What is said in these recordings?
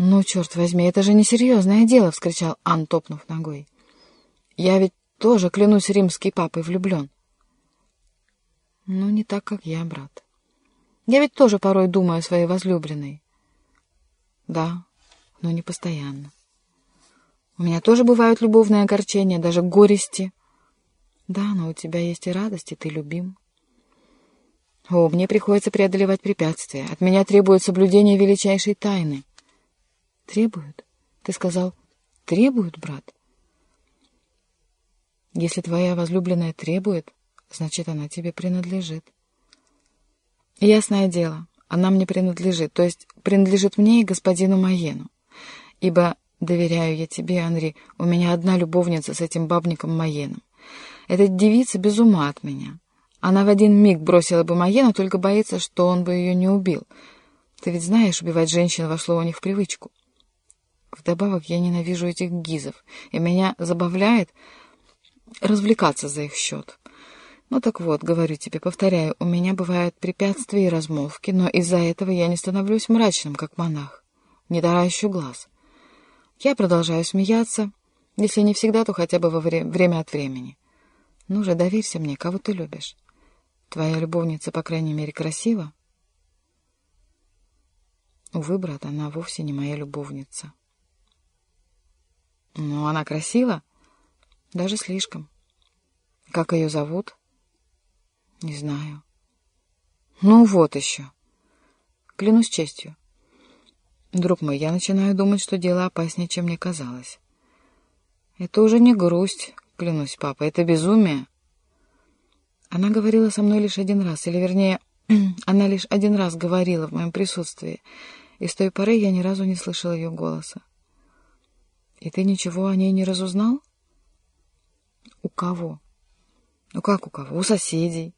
«Ну, черт возьми, это же несерьезное дело!» — вскричал Ан, топнув ногой. «Я ведь тоже, клянусь римский папой, влюблен». «Ну, не так, как я, брат. Я ведь тоже порой думаю о своей возлюбленной». «Да, но не постоянно. У меня тоже бывают любовные огорчения, даже горести». «Да, но у тебя есть и радость, и ты любим». «О, мне приходится преодолевать препятствия. От меня требует соблюдение величайшей тайны». Требуют? Ты сказал, требуют, брат? Если твоя возлюбленная требует, значит, она тебе принадлежит. Ясное дело, она мне принадлежит, то есть принадлежит мне и господину Маену. Ибо, доверяю я тебе, Анри, у меня одна любовница с этим бабником Маеном. Эта девица без ума от меня. Она в один миг бросила бы Маену, только боится, что он бы ее не убил. Ты ведь знаешь, убивать женщин вошло у них в привычку. Вдобавок я ненавижу этих гизов, и меня забавляет развлекаться за их счет. Ну так вот, говорю тебе, повторяю, у меня бывают препятствия и размолвки, но из-за этого я не становлюсь мрачным, как монах, не таращу глаз. Я продолжаю смеяться, если не всегда, то хотя бы во вре время от времени. Ну же, доверься мне, кого ты любишь. Твоя любовница, по крайней мере, красива? Увы, брат, она вовсе не моя любовница. Ну, она красива? Даже слишком. Как ее зовут? Не знаю. Ну, вот еще. Клянусь честью. Друг мой, я начинаю думать, что дело опаснее, чем мне казалось. Это уже не грусть, клянусь, папа, это безумие. Она говорила со мной лишь один раз, или, вернее, она лишь один раз говорила в моем присутствии, и с той поры я ни разу не слышал ее голоса. И ты ничего о ней не разузнал? У кого? Ну как у кого? У соседей.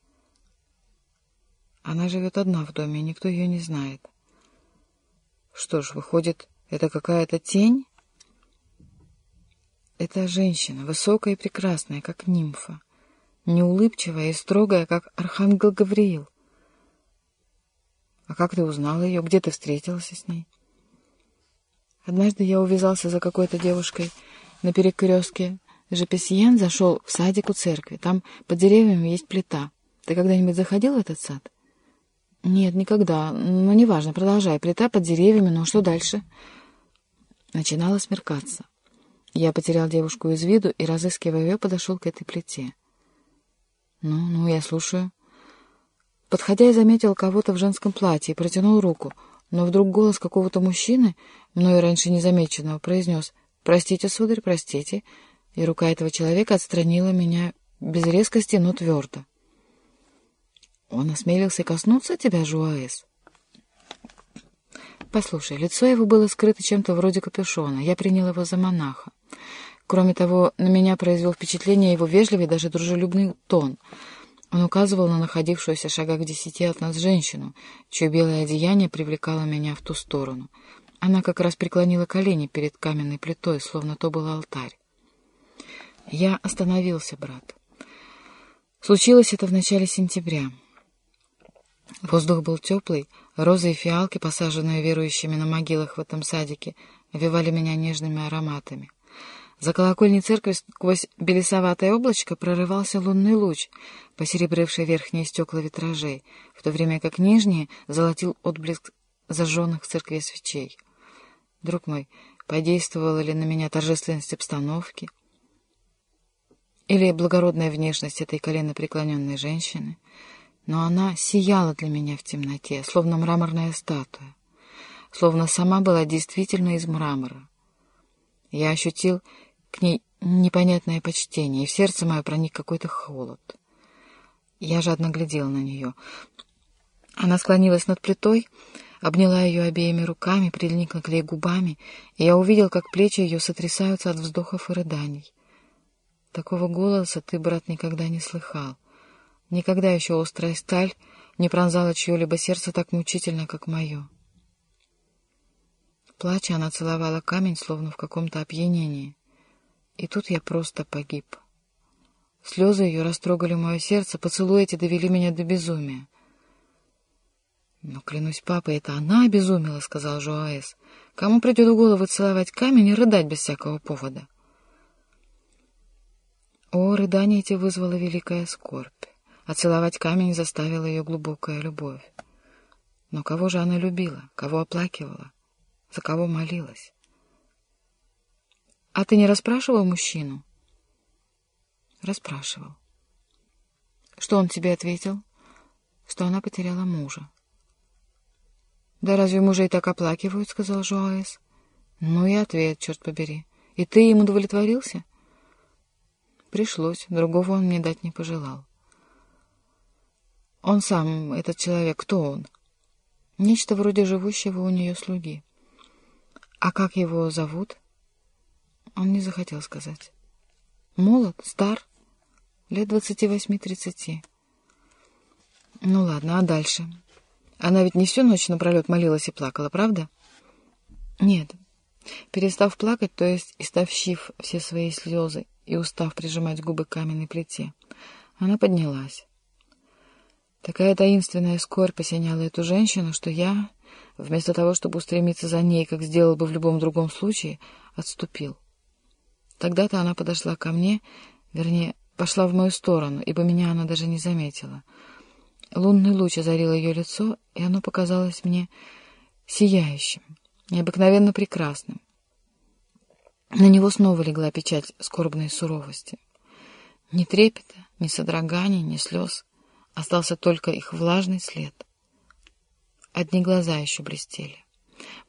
Она живет одна в доме, никто ее не знает. Что ж, выходит, это какая-то тень? Это женщина, высокая и прекрасная, как нимфа, неулыбчивая и строгая, как архангел Гавриил. А как ты узнала ее? Где ты встретился с ней? — Однажды я увязался за какой-то девушкой на перекрестке. Жепесьен зашел в садик у церкви. Там под деревьями есть плита. Ты когда-нибудь заходил в этот сад? Нет, никогда. Но неважно, продолжай. Плита под деревьями, но что дальше? Начинало смеркаться. Я потерял девушку из виду и, разыскивая ее, подошел к этой плите. Ну, ну, я слушаю. Подходя, я заметил кого-то в женском платье и протянул руку — но вдруг голос какого-то мужчины, мною раньше незамеченного, произнес «Простите, сударь, простите», и рука этого человека отстранила меня без резкости, но твердо. «Он осмелился коснуться тебя, Жуаэс?» «Послушай, лицо его было скрыто чем-то вроде капюшона. Я принял его за монаха. Кроме того, на меня произвел впечатление его вежливый, даже дружелюбный тон — он указывал на находившуюся в шагах десяти от нас женщину, чье белое одеяние привлекало меня в ту сторону. Она как раз преклонила колени перед каменной плитой, словно то был алтарь. Я остановился, брат. Случилось это в начале сентября. Воздух был теплый, розы и фиалки, посаженные верующими на могилах в этом садике, овивали меня нежными ароматами. За колокольней церкви сквозь белесоватое облачко прорывался лунный луч, посеребривший верхние стекла витражей, в то время как нижние золотил отблеск зажженных в церкви свечей. Друг мой, подействовала ли на меня торжественность обстановки или благородная внешность этой коленопреклоненной женщины, но она сияла для меня в темноте, словно мраморная статуя, словно сама была действительно из мрамора. Я ощутил к ней непонятное почтение, и в сердце мое проник какой-то холод. Я жадно глядел на нее. Она склонилась над плитой, обняла ее обеими руками, прильникла к ней губами, и я увидел, как плечи ее сотрясаются от вздохов и рыданий. Такого голоса ты, брат, никогда не слыхал. Никогда еще острая сталь не пронзала чье-либо сердце так мучительно, как мое. Плача, она целовала камень, словно в каком-то опьянении. И тут я просто погиб. Слезы ее растрогали мое сердце, поцелуи эти довели меня до безумия. «Но, клянусь папой, это она обезумела», — сказал Жуаэс. «Кому придет в голову целовать камень и рыдать без всякого повода?» О, рыдание эти вызвало великая скорбь, а целовать камень заставила ее глубокая любовь. Но кого же она любила, кого оплакивала, за кого молилась? «А ты не расспрашивал мужчину?» «Расспрашивал». «Что он тебе ответил?» «Что она потеряла мужа». «Да разве мужей так оплакивают?» — сказал Жуаэс. «Ну и ответ, черт побери. И ты им удовлетворился?» «Пришлось. Другого он мне дать не пожелал». «Он сам, этот человек, кто он?» «Нечто вроде живущего у нее слуги». «А как его зовут?» Он не захотел сказать. «Молод? Стар? Лет двадцати восьми-тридцати». «Ну ладно, а дальше?» Она ведь не всю ночь напролет молилась и плакала, правда? Нет. Перестав плакать, то есть истовщив все свои слезы и устав прижимать губы к каменной плите, она поднялась. Такая таинственная скорбь осеняла эту женщину, что я, вместо того, чтобы устремиться за ней, как сделал бы в любом другом случае, отступил. Тогда-то она подошла ко мне, вернее, пошла в мою сторону, ибо меня она даже не заметила — Лунный луч озарил ее лицо, и оно показалось мне сияющим, необыкновенно прекрасным. На него снова легла печать скорбной суровости. Ни трепета, ни содроганий, ни слез. Остался только их влажный след. Одни глаза еще блестели.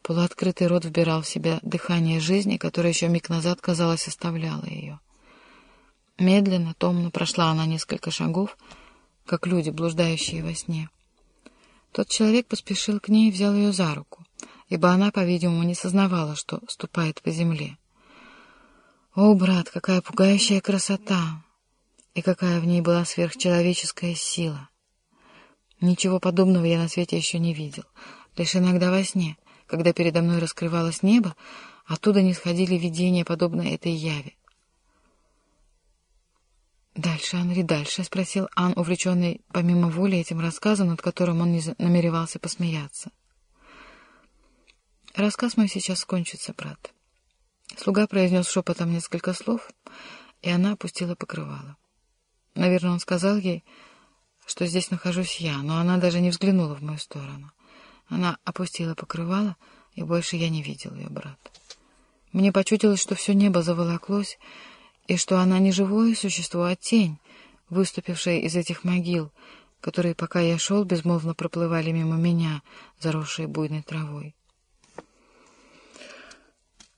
Полуоткрытый рот вбирал в себя дыхание жизни, которое еще миг назад, казалось, оставляло ее. Медленно, томно прошла она несколько шагов, как люди, блуждающие во сне. Тот человек поспешил к ней и взял ее за руку, ибо она, по-видимому, не сознавала, что ступает по земле. О, брат, какая пугающая красота! И какая в ней была сверхчеловеческая сила! Ничего подобного я на свете еще не видел. Лишь иногда во сне, когда передо мной раскрывалось небо, оттуда не сходили видения, подобные этой яве. «Дальше, Анри, дальше?» — спросил Ан, увлеченный помимо воли этим рассказом, над которым он не намеревался посмеяться. «Рассказ мой сейчас кончится, брат». Слуга произнес шепотом несколько слов, и она опустила покрывало. Наверное, он сказал ей, что здесь нахожусь я, но она даже не взглянула в мою сторону. Она опустила покрывало, и больше я не видел ее, брат. Мне почудилось, что все небо заволоклось, и что она не живое существо, а тень, выступившая из этих могил, которые, пока я шел, безмолвно проплывали мимо меня, заросшие буйной травой.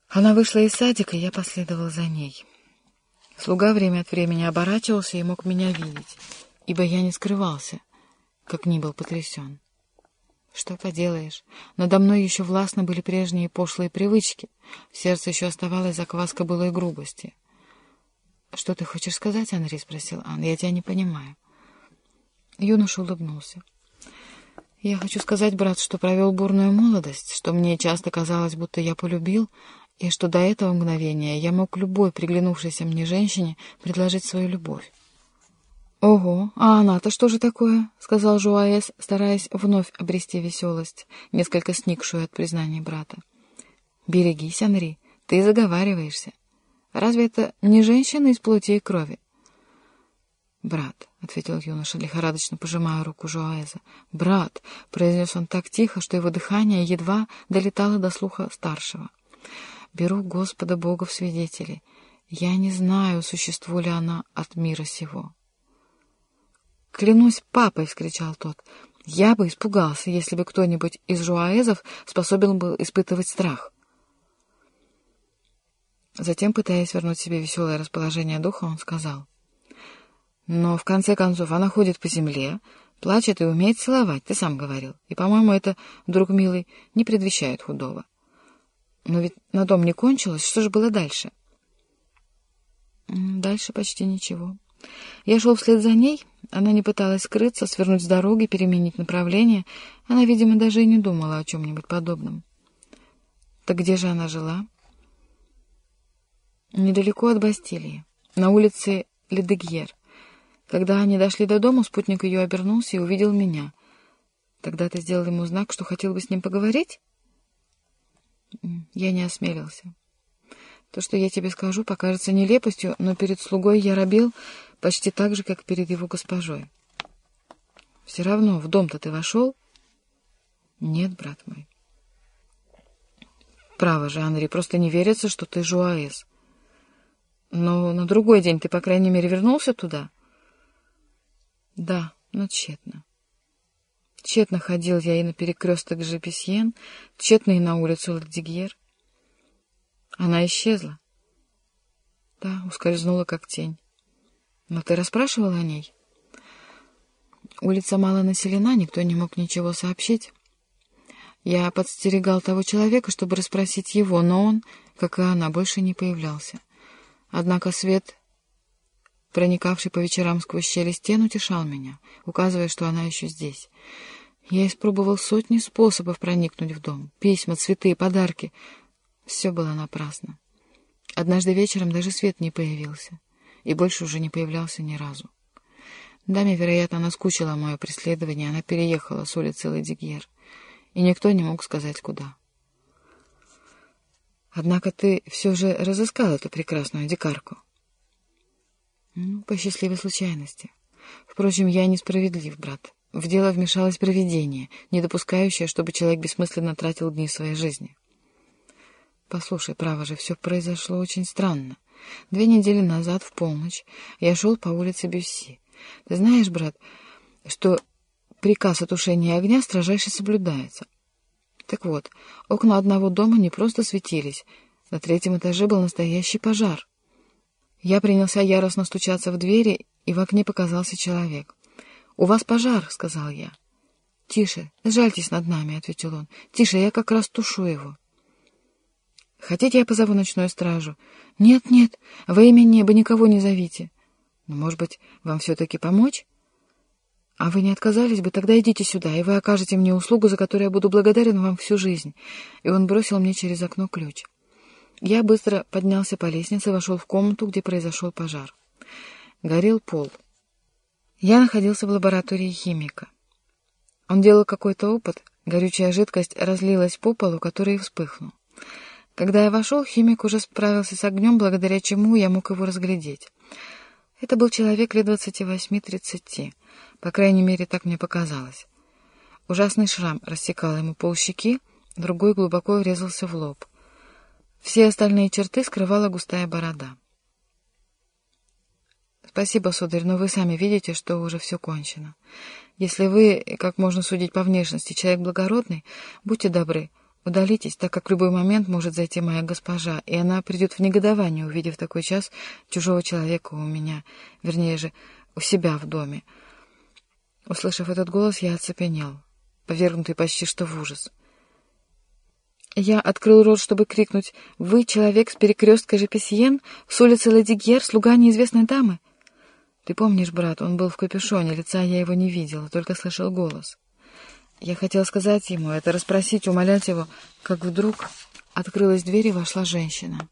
Она вышла из садика, и я последовал за ней. Слуга время от времени оборачивался и мог меня видеть, ибо я не скрывался, как ни был потрясен. Что поделаешь, надо мной еще властно были прежние пошлые привычки, в сердце еще оставалась закваска былой грубости — «Что ты хочешь сказать, Анри?» — спросил Ан. «Я тебя не понимаю». Юноша улыбнулся. «Я хочу сказать, брат, что провел бурную молодость, что мне часто казалось, будто я полюбил, и что до этого мгновения я мог любой приглянувшейся мне женщине предложить свою любовь. «Ого, а она-то что же такое?» — сказал Жуаэс, стараясь вновь обрести веселость, несколько сникшую от признания брата. «Берегись, Анри, ты заговариваешься. Разве это не женщина из плоти и крови? «Брат», — ответил юноша, лихорадочно пожимая руку Жуаэза. «Брат», — произнес он так тихо, что его дыхание едва долетало до слуха старшего. «Беру Господа Бога в свидетели. Я не знаю, существу ли она от мира сего». «Клянусь папой!» — вскричал тот. «Я бы испугался, если бы кто-нибудь из жуаэзов способен был испытывать страх». Затем, пытаясь вернуть себе веселое расположение духа, он сказал. «Но, в конце концов, она ходит по земле, плачет и умеет целовать, ты сам говорил. И, по-моему, это, друг милый, не предвещает худого. Но ведь на том не кончилось, что же было дальше?» «Дальше почти ничего. Я шел вслед за ней, она не пыталась скрыться, свернуть с дороги, переменить направление. Она, видимо, даже и не думала о чем-нибудь подобном. Так где же она жила?» недалеко от Бастилии, на улице Ледегьер. Когда они дошли до дома, спутник ее обернулся и увидел меня. Тогда ты сделал ему знак, что хотел бы с ним поговорить? Я не осмелился. То, что я тебе скажу, покажется нелепостью, но перед слугой я робил почти так же, как перед его госпожой. Все равно, в дом-то ты вошел? Нет, брат мой. Право же, Анри, просто не верится, что ты Жуаэс. Но на другой день ты, по крайней мере, вернулся туда? Да, но тщетно. Тщетно ходил я и на перекресток Жепесьен, тщетно и на улицу Ладигьер. Она исчезла. Да, ускользнула, как тень. Но ты расспрашивал о ней? Улица мало населена, никто не мог ничего сообщить. Я подстерегал того человека, чтобы расспросить его, но он, как и она, больше не появлялся. Однако свет, проникавший по вечерам сквозь щели стен, утешал меня, указывая, что она еще здесь. Я испробовал сотни способов проникнуть в дом. Письма, цветы, подарки. Все было напрасно. Однажды вечером даже свет не появился, и больше уже не появлялся ни разу. Даме, вероятно, наскучило мое преследование, она переехала с улицы Ладигьер, и никто не мог сказать, куда. Однако ты все же разыскал эту прекрасную дикарку. Ну, по счастливой случайности. Впрочем, я несправедлив, брат. В дело вмешалось провидение, не допускающее, чтобы человек бессмысленно тратил дни своей жизни. Послушай, право же, все произошло очень странно. Две недели назад, в полночь, я шел по улице Бюсси. Ты знаешь, брат, что приказ о тушении огня строжайше соблюдается. Так вот, окна одного дома не просто светились, на третьем этаже был настоящий пожар. Я принялся яростно стучаться в двери, и в окне показался человек. «У вас пожар», — сказал я. «Тише, жальтесь над нами», — ответил он. «Тише, я как раз тушу его». «Хотите, я позову ночную стражу?» «Нет, нет, во имя неба никого не зовите». «Но, может быть, вам все-таки помочь?» «А вы не отказались бы? Тогда идите сюда, и вы окажете мне услугу, за которую я буду благодарен вам всю жизнь». И он бросил мне через окно ключ. Я быстро поднялся по лестнице и вошел в комнату, где произошел пожар. Горел пол. Я находился в лаборатории химика. Он делал какой-то опыт, горючая жидкость разлилась по полу, который вспыхнул. Когда я вошел, химик уже справился с огнем, благодаря чему я мог его разглядеть. Это был человек лет двадцати восьми-тридцати, по крайней мере, так мне показалось. Ужасный шрам рассекал ему полщеки, другой глубоко врезался в лоб. Все остальные черты скрывала густая борода. Спасибо, сударь, но вы сами видите, что уже все кончено. Если вы, как можно судить по внешности, человек благородный, будьте добры, удалитесь, так как в любой момент может зайти моя госпожа, и она придет в негодование, увидев такой час чужого человека у меня, вернее же, у себя в доме. Услышав этот голос, я оцепенел, повергнутый почти что в ужас. Я открыл рот, чтобы крикнуть «Вы человек с перекрестка Жепесьен, с улицы Ладигер, слуга неизвестной дамы?» Ты помнишь, брат, он был в капюшоне, лица я его не видела, только слышал голос. Я хотел сказать ему это, расспросить, умолять его, как вдруг открылась дверь и вошла женщина.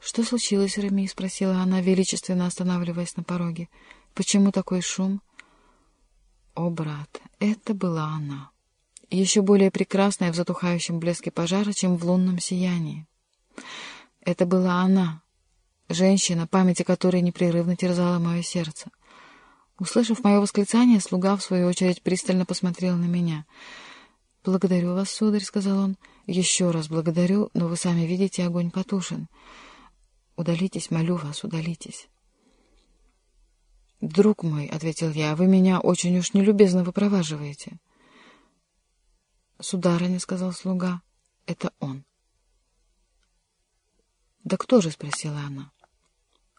«Что случилось, Реми?» — спросила она, величественно останавливаясь на пороге. «Почему такой шум?» О, брат, это была она. Еще более прекрасная в затухающем блеске пожара, чем в лунном сиянии. Это была она, женщина, память о которой непрерывно терзала мое сердце. Услышав мое восклицание, слуга, в свою очередь, пристально посмотрел на меня. «Благодарю вас, сударь», — сказал он. «Еще раз благодарю, но вы сами видите, огонь потушен. Удалитесь, молю вас, удалитесь». «Друг мой», — ответил я, — «вы меня очень уж нелюбезно выпроваживаете». «Сударыня», — сказал слуга, — «это он». «Да кто же?» — спросила она.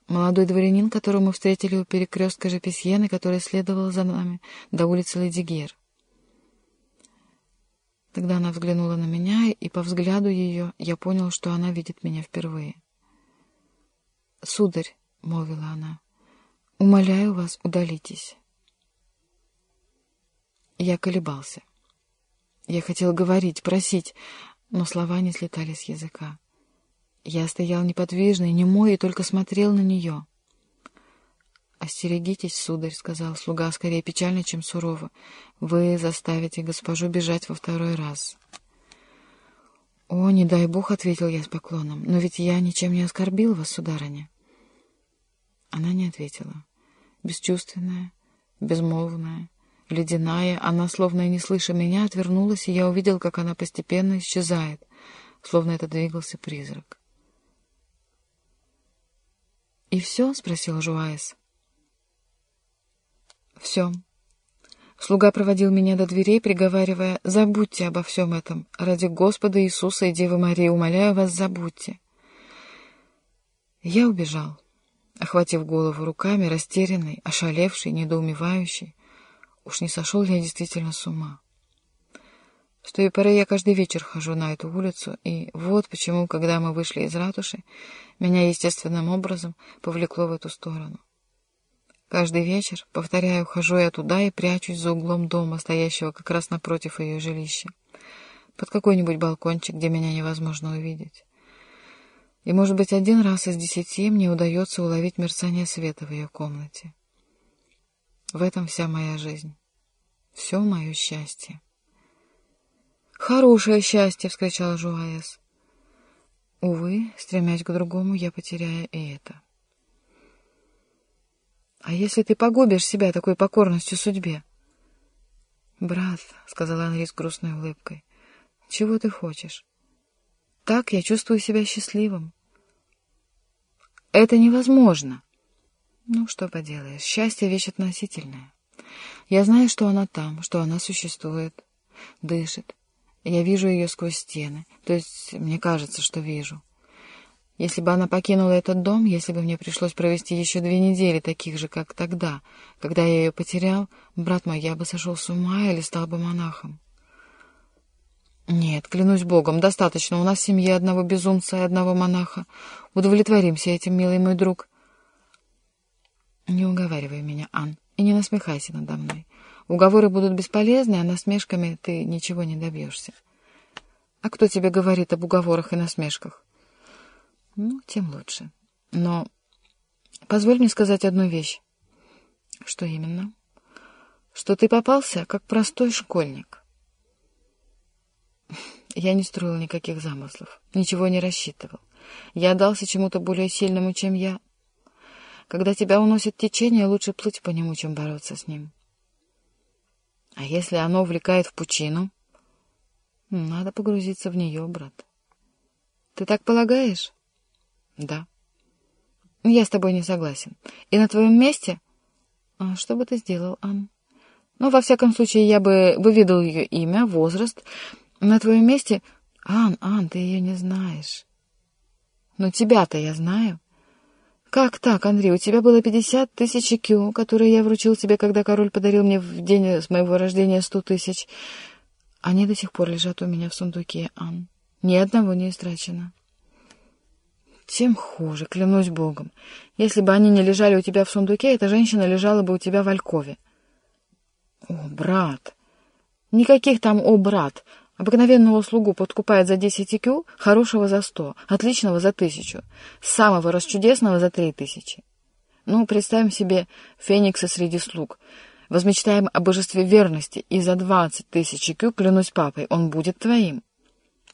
Молодой дворянин, которого мы встретили у перекрестка Жепесьены, который следовал за нами до улицы Ледигер. Тогда она взглянула на меня, и по взгляду ее я понял, что она видит меня впервые. «Сударь», — молвила она, — «умоляю вас, удалитесь». Я колебался. Я хотел говорить, просить, но слова не слетали с языка. Я стоял неподвижный, немой и только смотрел на нее. «Остерегитесь, сударь», — сказал слуга, — «скорее печально, чем сурово. Вы заставите госпожу бежать во второй раз». «О, не дай бог», — ответил я с поклоном, — «но ведь я ничем не оскорбил вас, сударыня». Она не ответила. Бесчувственная, безмолвная, ледяная, она, словно не слыша меня, отвернулась, и я увидел, как она постепенно исчезает, словно это двигался призрак. «И все?» — спросил Жуаес. Все. Слуга проводил меня до дверей, приговаривая, «Забудьте обо всем этом. Ради Господа Иисуса и Девы Марии, умоляю вас, забудьте». Я убежал, охватив голову руками, растерянный, ошалевший, недоумевающий. Уж не сошел ли я действительно с ума? С той поры я каждый вечер хожу на эту улицу, и вот почему, когда мы вышли из ратуши, меня естественным образом повлекло в эту сторону. Каждый вечер, повторяю, хожу я туда и прячусь за углом дома, стоящего как раз напротив ее жилища, под какой-нибудь балкончик, где меня невозможно увидеть. И, может быть, один раз из десяти мне удается уловить мерцание света в ее комнате. В этом вся моя жизнь, все мое счастье. «Хорошее счастье!» — вскричал Жуаэс. Увы, стремясь к другому, я потеряю и это. А если ты погубишь себя такой покорностью судьбе? — Брат, — сказала Анри с грустной улыбкой, — чего ты хочешь? Так я чувствую себя счастливым. — Это невозможно. Ну, что поделаешь, счастье — вещь относительная. Я знаю, что она там, что она существует, дышит. Я вижу ее сквозь стены, то есть мне кажется, что вижу. Если бы она покинула этот дом, если бы мне пришлось провести еще две недели таких же, как тогда, когда я ее потерял, брат мой, я бы сошел с ума или стал бы монахом. Нет, клянусь Богом, достаточно. У нас в семье одного безумца и одного монаха. Удовлетворимся этим, милый мой друг. Не уговаривай меня, Ан, и не насмехайся надо мной. Уговоры будут бесполезны, а насмешками ты ничего не добьешься. А кто тебе говорит об уговорах и насмешках? Ну, тем лучше. Но позволь мне сказать одну вещь. Что именно? Что ты попался, как простой школьник. Я не строил никаких замыслов, ничего не рассчитывал. Я отдался чему-то более сильному, чем я. Когда тебя уносит течение, лучше плыть по нему, чем бороться с ним. А если оно увлекает в пучину? Надо погрузиться в нее, брат. Ты так полагаешь? Да. Я с тобой не согласен. И на твоем месте... А что бы ты сделал, Ан? Ну, во всяком случае, я бы выведал ее имя, возраст. На твоем месте... Ан, Ан, ты ее не знаешь. Но тебя-то я знаю. Как так, Андрей? У тебя было пятьдесят тысяч кю, которые я вручил тебе, когда король подарил мне в день с моего рождения сто тысяч. Они до сих пор лежат у меня в сундуке, Ан. Ни одного не истрачено. Тем хуже, клянусь богом. Если бы они не лежали у тебя в сундуке, эта женщина лежала бы у тебя в алькове. О, брат! Никаких там «о, брат». Обыкновенного слугу подкупает за десять икю, хорошего за сто, отличного за тысячу, самого расчудесного за три тысячи. Ну, представим себе феникса среди слуг. Возмечтаем о божестве верности, и за двадцать тысяч икю, клянусь папой, он будет твоим.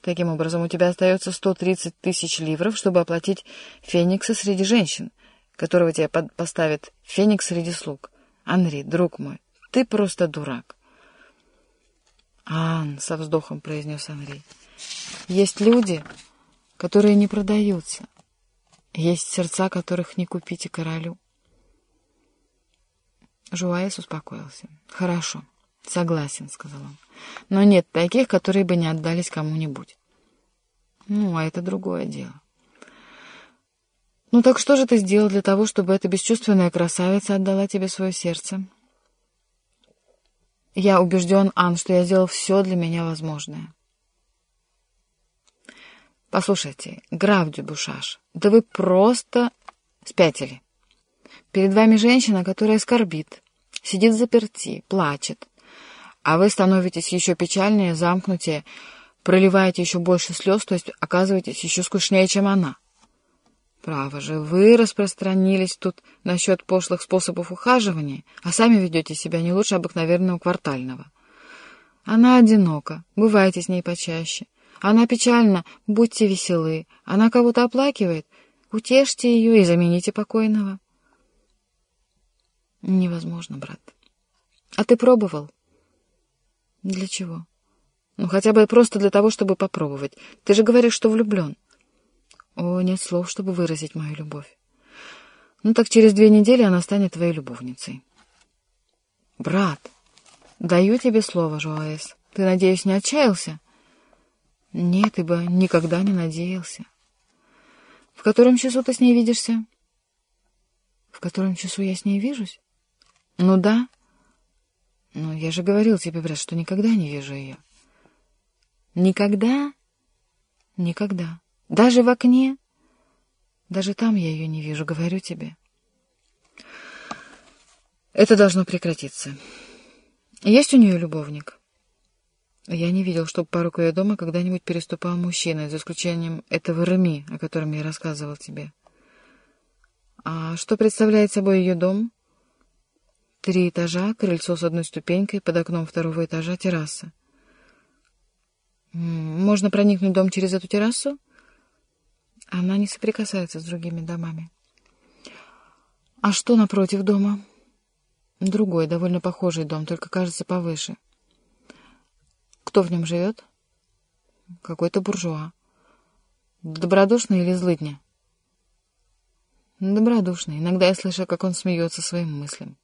Таким образом, у тебя остается 130 тысяч ливров, чтобы оплатить Феникса среди женщин, которого тебе поставит Феникс среди слуг. Анри, друг мой, ты просто дурак. «Ан», — со вздохом произнес Анри, — «есть люди, которые не продаются, есть сердца, которых не купите королю». Жуаес успокоился. «Хорошо». «Согласен», — сказал он. «Но нет таких, которые бы не отдались кому-нибудь». «Ну, а это другое дело». «Ну так что же ты сделал для того, чтобы эта бесчувственная красавица отдала тебе свое сердце?» «Я убежден, Ан, что я сделал все для меня возможное». «Послушайте, граф Дюбушаш, да вы просто спятили. Перед вами женщина, которая скорбит, сидит заперти, плачет, а вы становитесь еще печальнее, замкнутее, проливаете еще больше слез, то есть оказываетесь еще скучнее, чем она. Право же, вы распространились тут насчет пошлых способов ухаживания, а сами ведете себя не лучше обыкновенного квартального. Она одинока, бывайте с ней почаще. Она печальна, будьте веселы. Она кого-то оплакивает, утешьте ее и замените покойного. Невозможно, брат. А ты пробовал? Для чего? Ну, хотя бы просто для того, чтобы попробовать. Ты же говоришь, что влюблен. О, нет слов, чтобы выразить мою любовь. Ну, так через две недели она станет твоей любовницей. Брат, даю тебе слово, Жоаэс. Ты, надеюсь, не отчаялся? Нет, ибо никогда не надеялся. В котором часу ты с ней видишься? В котором часу я с ней вижусь? Ну да. Ну, я же говорил тебе, брат, что никогда не вижу ее. Никогда? Никогда. Даже в окне? Даже там я ее не вижу, говорю тебе. Это должно прекратиться. Есть у нее любовник? Я не видел, чтобы порог ее дома когда-нибудь переступал мужчина, за исключением этого Реми, о котором я рассказывал тебе. А что представляет собой ее дом? Три этажа, крыльцо с одной ступенькой, под окном второго этажа терраса. Можно проникнуть в дом через эту террасу? Она не соприкасается с другими домами. А что напротив дома? Другой, довольно похожий дом, только кажется повыше. Кто в нем живет? Какой-то буржуа. Добродушный или злыдня? Добродушный. Иногда я слышу, как он смеется своим мыслям.